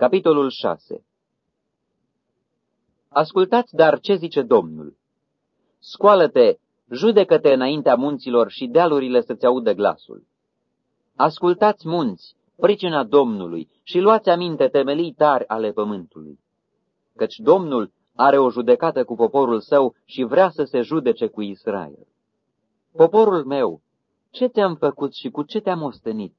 Capitolul 6 Ascultați dar ce zice Domnul. Scoală-te, judecă-te înaintea munților și dealurile să-ți audă glasul. Ascultați munți, pricina Domnului și luați aminte temelii tari ale pământului. Căci Domnul are o judecată cu poporul său și vrea să se judece cu Israel. Poporul meu, ce te-am făcut și cu ce te-am ostenit?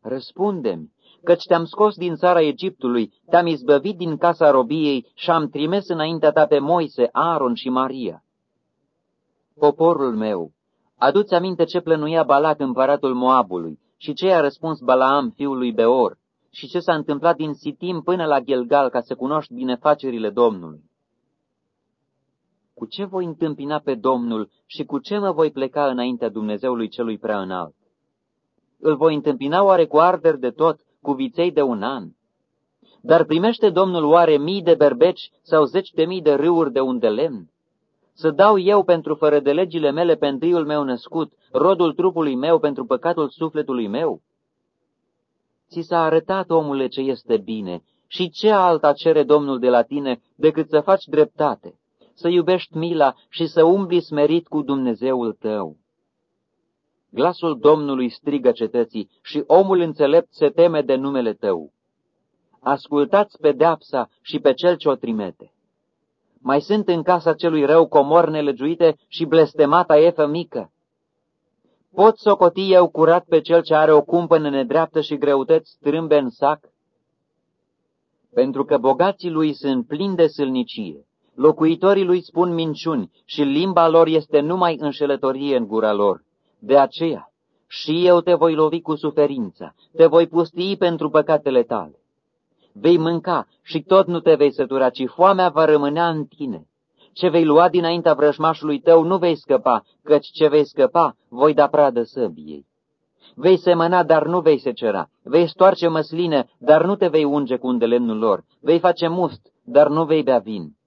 Răspundem, căci te-am scos din țara Egiptului, te-am izbăvit din casa robiei și am trimis înaintea ta pe Moise, Aaron și Maria. Poporul meu, aduți aminte ce plănuia Balac împăratul Moabului și ce a răspuns Balaam fiului Beor și ce s-a întâmplat din Sitim până la Gilgal ca să cunoști binefacerile Domnului. Cu ce voi întâmpina pe Domnul și cu ce mă voi pleca înaintea Dumnezeului celui prea înalt? Îl voi întâmpina oare cu arderi de tot, cu viței de un an? Dar primește Domnul oare mii de berbeci sau zeci de mii de râuri de unde lemn? Să dau eu pentru fără de legile mele pe întâiul meu născut, rodul trupului meu pentru păcatul sufletului meu? Ți s-a arătat, omule, ce este bine și ce alta cere Domnul de la tine decât să faci dreptate, să iubești mila și să umbli smerit cu Dumnezeul tău. Glasul Domnului strigă cetății și omul înțelept se teme de numele tău. Ascultați pedeapsa și pe cel ce o trimete. Mai sunt în casa celui rău comori nelegiuite și blestemata efă mică. Pot socoti eu curat pe cel ce are o cumpănă nedreaptă și greutăți strâmbe în sac? Pentru că bogații lui sunt plini de sâlnicie, locuitorii lui spun minciuni și limba lor este numai înșelătorie în gura lor. De aceea, și eu te voi lovi cu suferință, te voi pustii pentru păcatele tale. Vei mânca și tot nu te vei sătura, ci foamea va rămânea în tine. Ce vei lua dinaintea vrăjmașului tău nu vei scăpa, căci ce vei scăpa voi da pradă săbiei. Vei semăna, dar nu vei secera. Vei stoarce măsline, dar nu te vei unge cu undelemnul lor. Vei face must, dar nu vei bea vin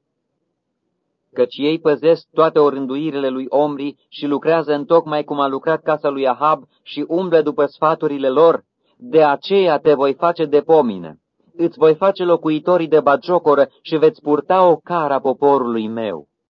căci ei păzesc toate orânduirile lui Omri și lucrează în tocmai cum a lucrat casa lui Ahab și umblă după sfaturile lor, de aceea te voi face de pomină. Îți voi face locuitorii de bagiocoră și veți purta o cara poporului meu.